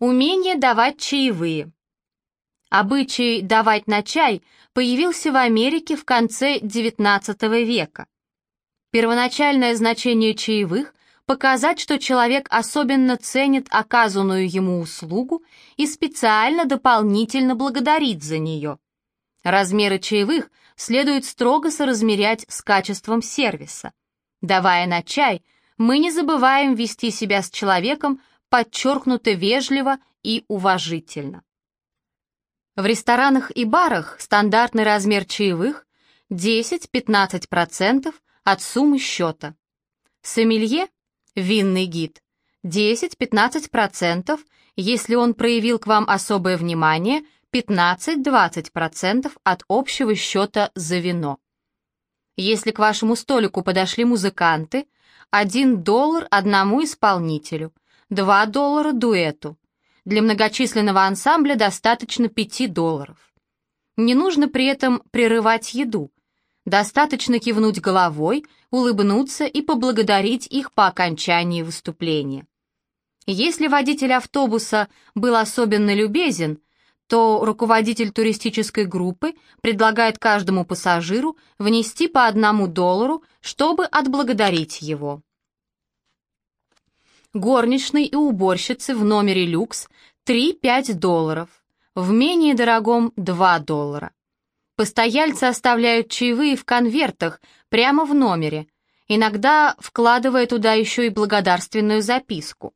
Умение давать чаевые. Обычай давать на чай появился в Америке в конце XIX века. Первоначальное значение чаевых – показать, что человек особенно ценит оказанную ему услугу и специально дополнительно благодарит за нее. Размеры чаевых следует строго соразмерять с качеством сервиса. Давая на чай, мы не забываем вести себя с человеком подчеркнуто вежливо и уважительно. В ресторанах и барах стандартный размер чаевых 10-15% от суммы счета. Сомелье, винный гид, 10-15%, если он проявил к вам особое внимание, 15-20% от общего счета за вино. Если к вашему столику подошли музыканты, 1 доллар одному исполнителю, 2 доллара дуэту, для многочисленного ансамбля достаточно 5 долларов. Не нужно при этом прерывать еду. Достаточно кивнуть головой, улыбнуться и поблагодарить их по окончании выступления. Если водитель автобуса был особенно любезен, то руководитель туристической группы предлагает каждому пассажиру внести по одному доллару, чтобы отблагодарить его горничной и уборщицы в номере люкс 3-5 долларов, в менее дорогом 2 доллара. Постояльцы оставляют чаевые в конвертах прямо в номере, иногда вкладывая туда еще и благодарственную записку.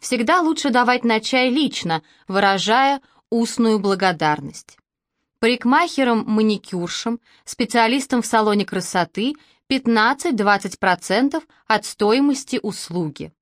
Всегда лучше давать на чай лично, выражая устную благодарность. Парикмахерам, маникюршам, специалистам в салоне красоты 15-20% от стоимости услуги.